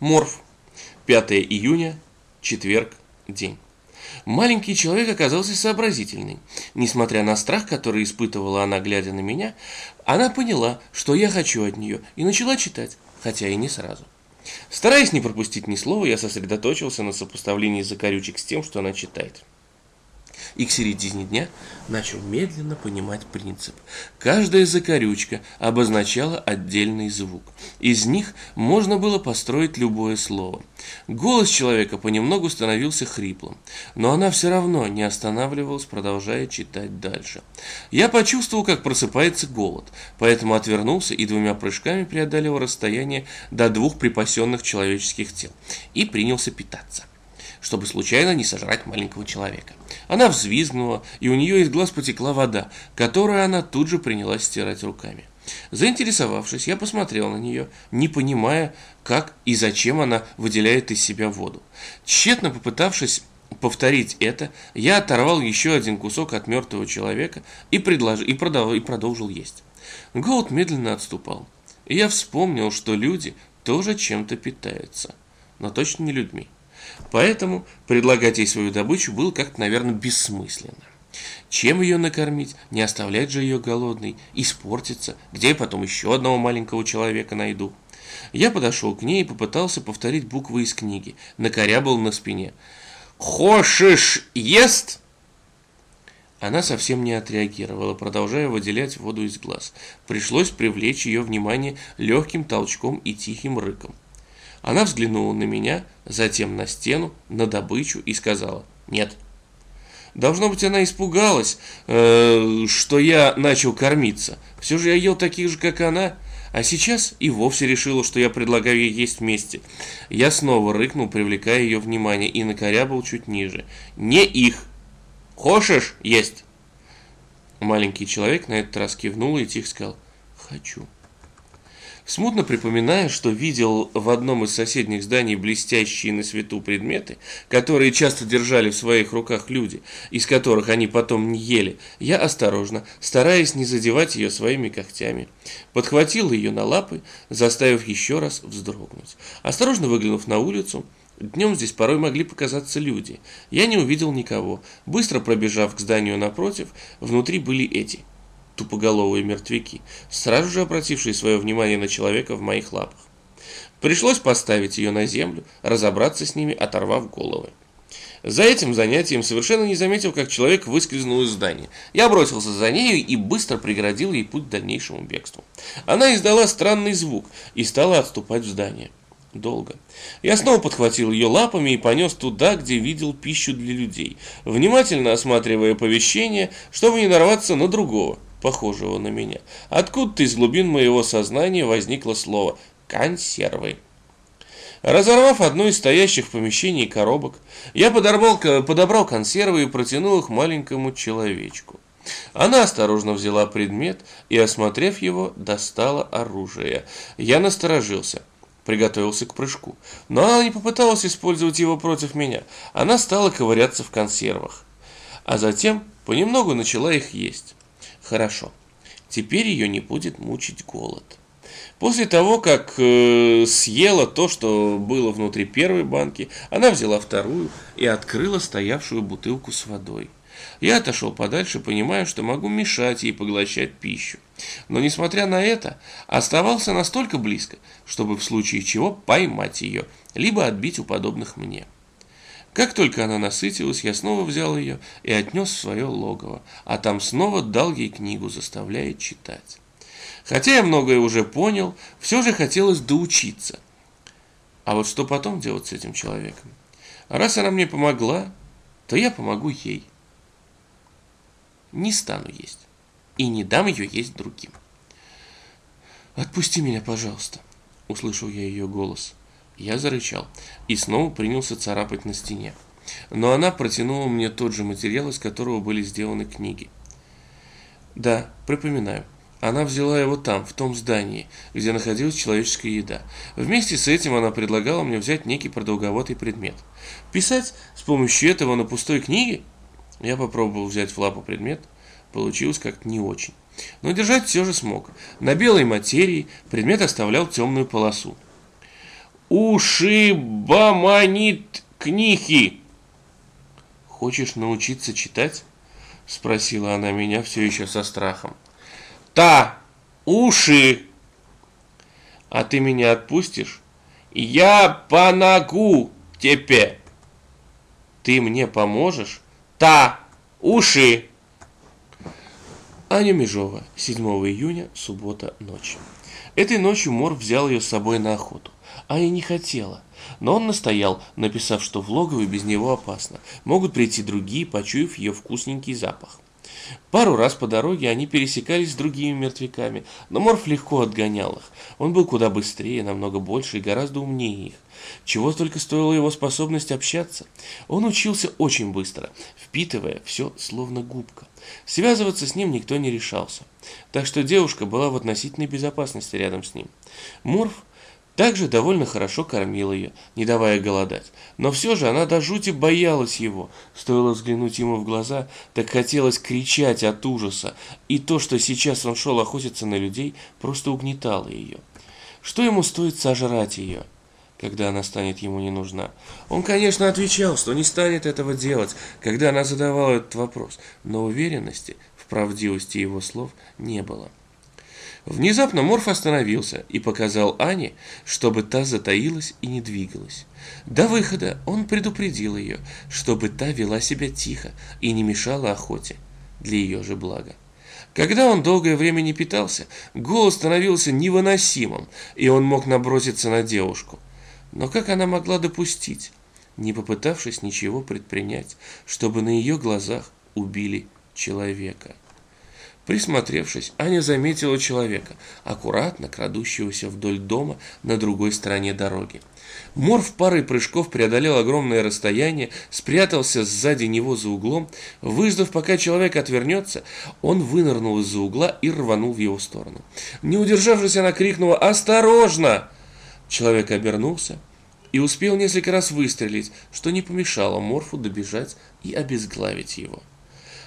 Морф. 5 июня, четверг, день. Маленький человек оказался сообразительный. Несмотря на страх, который испытывала она, глядя на меня, она поняла, что я хочу от нее, и начала читать, хотя и не сразу. Стараясь не пропустить ни слова, я сосредоточился на сопоставлении закорючек с тем, что она читает и к середине дня начал медленно понимать принцип. Каждая закорючка обозначала отдельный звук. Из них можно было построить любое слово. Голос человека понемногу становился хриплым, но она все равно не останавливалась, продолжая читать дальше. Я почувствовал, как просыпается голод, поэтому отвернулся и двумя прыжками преодолел расстояние до двух припасенных человеческих тел и принялся питаться чтобы случайно не сожрать маленького человека. Она взвизгнула, и у нее из глаз потекла вода, которую она тут же принялась стирать руками. Заинтересовавшись, я посмотрел на нее, не понимая, как и зачем она выделяет из себя воду. Тщетно попытавшись повторить это, я оторвал еще один кусок от мертвого человека и, предлож... и, продав... и продолжил есть. Голод медленно отступал. И я вспомнил, что люди тоже чем-то питаются, но точно не людьми. Поэтому предлагать ей свою добычу было как-то, наверное, бессмысленно. Чем ее накормить? Не оставлять же ее голодной. Испортится. Где я потом еще одного маленького человека найду? Я подошел к ней и попытался повторить буквы из книги. Накорябал на спине. «Хошиш ест?» Она совсем не отреагировала, продолжая выделять воду из глаз. Пришлось привлечь ее внимание легким толчком и тихим рыком. Она взглянула на меня, затем на стену, на добычу и сказала «нет». Должно быть, она испугалась, э, что я начал кормиться. Все же я ел таких же, как она. А сейчас и вовсе решила, что я предлагаю ей есть вместе. Я снова рыкнул, привлекая ее внимание, и накорябал чуть ниже. «Не их! Хочешь есть?» Маленький человек на этот раз кивнул и тихо сказал «хочу». Смутно припоминая, что видел в одном из соседних зданий блестящие на свету предметы, которые часто держали в своих руках люди, из которых они потом не ели, я осторожно, стараясь не задевать ее своими когтями, подхватил ее на лапы, заставив еще раз вздрогнуть. Осторожно выглянув на улицу, Днем здесь порой могли показаться люди. Я не увидел никого. Быстро пробежав к зданию напротив, внутри были эти – тупоголовые мертвяки, сразу же обратившие свое внимание на человека в моих лапах. Пришлось поставить ее на землю, разобраться с ними, оторвав головы. За этим занятием совершенно не заметил, как человек выскользнул из здания. Я бросился за нею и быстро преградил ей путь к дальнейшему бегству. Она издала странный звук и стала отступать в здание. Долго. Я снова подхватил ее лапами и понес туда, где видел пищу для людей, внимательно осматривая помещение, чтобы не нарваться на другого похожего на меня. Откуда-то из глубин моего сознания возникло слово «консервы». Разорвав одну из стоящих в помещении коробок, я подорвал, подобрал консервы и протянул их маленькому человечку. Она осторожно взяла предмет и, осмотрев его, достала оружие. Я насторожился, приготовился к прыжку. Но она не попыталась использовать его против меня. Она стала ковыряться в консервах. А затем понемногу начала их есть. Хорошо. Теперь ее не будет мучить голод. После того, как э, съела то, что было внутри первой банки, она взяла вторую и открыла стоявшую бутылку с водой. Я отошел подальше, понимая, что могу мешать ей поглощать пищу. Но, несмотря на это, оставался настолько близко, чтобы в случае чего поймать ее, либо отбить у подобных мне. Как только она насытилась, я снова взял ее и отнес в свое логово, а там снова дал ей книгу, заставляя читать. Хотя я многое уже понял, все же хотелось доучиться. А вот что потом делать с этим человеком? Раз она мне помогла, то я помогу ей. Не стану есть. И не дам ее есть другим. «Отпусти меня, пожалуйста», — услышал я ее голос. Я зарычал и снова принялся царапать на стене. Но она протянула мне тот же материал, из которого были сделаны книги. Да, припоминаю. Она взяла его там, в том здании, где находилась человеческая еда. Вместе с этим она предлагала мне взять некий продолговатый предмет. Писать с помощью этого на пустой книге? Я попробовал взять в лапу предмет. Получилось как-то не очень. Но держать все же смог. На белой материи предмет оставлял темную полосу. Ушибаманит книхи. Хочешь научиться читать? Спросила она меня все еще со страхом. Та, уши. А ты меня отпустишь? Я помогу тебе. Ты мне поможешь? Та, уши. Аня Межова, 7 июня, суббота, ночь. Этой ночью Мор взял ее с собой на охоту. Аня не хотела, но он настоял, написав, что в логово без него опасно. Могут прийти другие, почуяв ее вкусненький запах. Пару раз по дороге они пересекались с другими мертвяками, но Морф легко отгонял их. Он был куда быстрее, намного больше и гораздо умнее их. Чего только стоила его способность общаться. Он учился очень быстро, впитывая все словно губка. Связываться с ним никто не решался. Так что девушка была в относительной безопасности рядом с ним. Морф также довольно хорошо кормил ее, не давая голодать. Но все же она до жути боялась его. Стоило взглянуть ему в глаза, так хотелось кричать от ужаса. И то, что сейчас он шел охотиться на людей, просто угнетало ее. Что ему стоит сожрать ее? когда она станет ему не нужна. Он, конечно, отвечал, что не станет этого делать, когда она задавала этот вопрос, но уверенности в правдивости его слов не было. Внезапно Морф остановился и показал Ане, чтобы та затаилась и не двигалась. До выхода он предупредил ее, чтобы та вела себя тихо и не мешала охоте, для ее же блага. Когда он долгое время не питался, голос становился невыносимым, и он мог наброситься на девушку. Но как она могла допустить, не попытавшись ничего предпринять, чтобы на ее глазах убили человека? Присмотревшись, Аня заметила человека, аккуратно крадущегося вдоль дома на другой стороне дороги. Морф парой прыжков преодолел огромное расстояние, спрятался сзади него за углом. Выждав, пока человек отвернется, он вынырнул из-за угла и рванул в его сторону. Не удержавшись, она крикнула «Осторожно!». Человек обернулся и успел несколько раз выстрелить, что не помешало Морфу добежать и обезглавить его.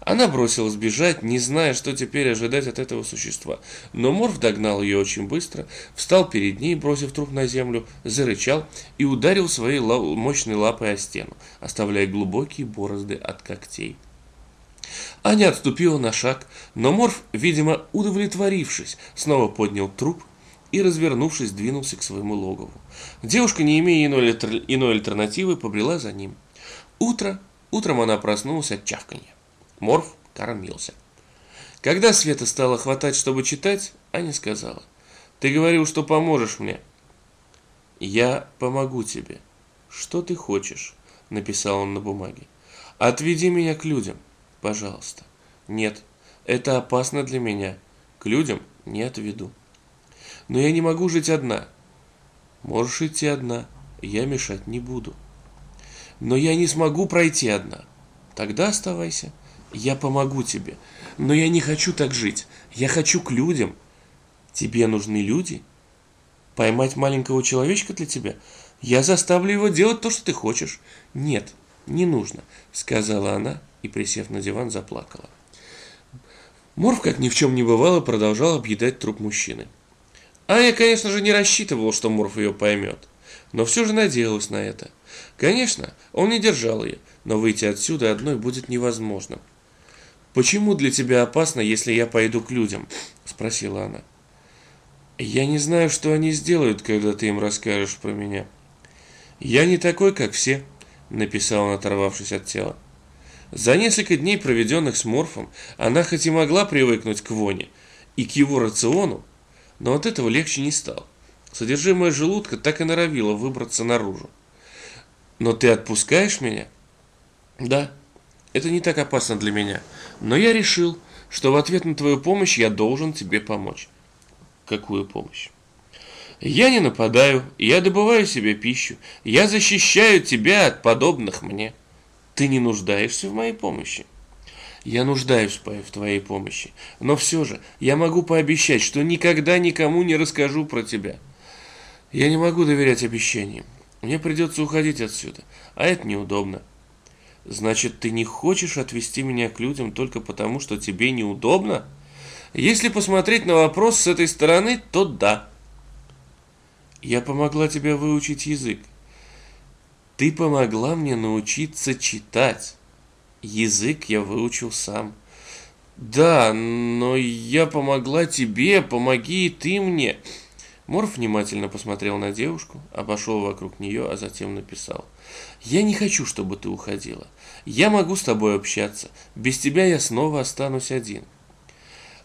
Она бросилась бежать, не зная, что теперь ожидать от этого существа. Но Морф догнал ее очень быстро, встал перед ней, бросив труп на землю, зарычал и ударил своей мощной лапой о стену, оставляя глубокие борозды от когтей. Аня отступила на шаг, но Морф, видимо, удовлетворившись, снова поднял труп и, развернувшись, двинулся к своему логову. Девушка, не имея иной, иной альтернативы, побрела за ним. Утро, утром она проснулась от чавканья. Морф кормился. Когда Света стало хватать, чтобы читать, Аня сказала, «Ты говорил, что поможешь мне». «Я помогу тебе. Что ты хочешь?» – написал он на бумаге. «Отведи меня к людям, пожалуйста». «Нет, это опасно для меня. К людям не отведу». «Но я не могу жить одна». «Можешь идти одна, я мешать не буду». «Но я не смогу пройти одна». «Тогда оставайся». Я помогу тебе, но я не хочу так жить. Я хочу к людям. Тебе нужны люди? Поймать маленького человечка для тебя? Я заставлю его делать то, что ты хочешь. Нет, не нужно, сказала она и, присев на диван, заплакала. Морф, как ни в чем не бывало, продолжал объедать труп мужчины. Аня, конечно же, не рассчитывала, что Морф ее поймет, но все же надеялась на это. Конечно, он не держал ее, но выйти отсюда одной будет невозможно. «Почему для тебя опасно, если я пойду к людям?» – спросила она. «Я не знаю, что они сделают, когда ты им расскажешь про меня». «Я не такой, как все», – написал он, оторвавшись от тела. За несколько дней, проведенных с Морфом, она хоть и могла привыкнуть к воне и к его рациону, но от этого легче не стало. Содержимое желудка так и норовило выбраться наружу. «Но ты отпускаешь меня?» «Да», это не так опасно для меня. Но я решил, что в ответ на твою помощь я должен тебе помочь. Какую помощь? Я не нападаю, я добываю себе пищу, я защищаю тебя от подобных мне. Ты не нуждаешься в моей помощи. Я нуждаюсь в твоей помощи, но все же я могу пообещать, что никогда никому не расскажу про тебя. Я не могу доверять обещаниям. Мне придется уходить отсюда, а это неудобно. Значит, ты не хочешь отвести меня к людям только потому, что тебе неудобно? Если посмотреть на вопрос с этой стороны, то да. Я помогла тебе выучить язык. Ты помогла мне научиться читать. Язык я выучил сам. Да, но я помогла тебе, помоги и ты мне. Морф внимательно посмотрел на девушку, обошел вокруг нее, а затем написал. «Я не хочу, чтобы ты уходила. Я могу с тобой общаться. Без тебя я снова останусь один».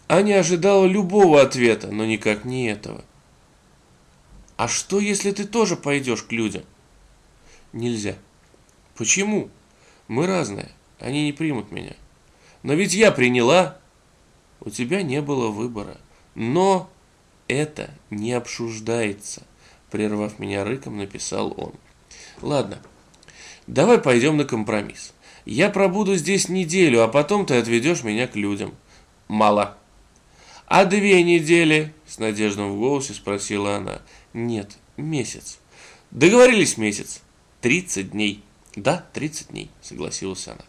Аня ожидала любого ответа, но никак не этого. «А что, если ты тоже пойдешь к людям?» «Нельзя». «Почему?» «Мы разные. Они не примут меня». «Но ведь я приняла». «У тебя не было выбора. Но это не обсуждается», прервав меня рыком, написал он. «Ладно, давай пойдем на компромисс. Я пробуду здесь неделю, а потом ты отведешь меня к людям». «Мало». «А две недели?» – с надеждой в голосе спросила она. «Нет, месяц». «Договорились месяц. Тридцать дней». «Да, тридцать дней», – согласилась она.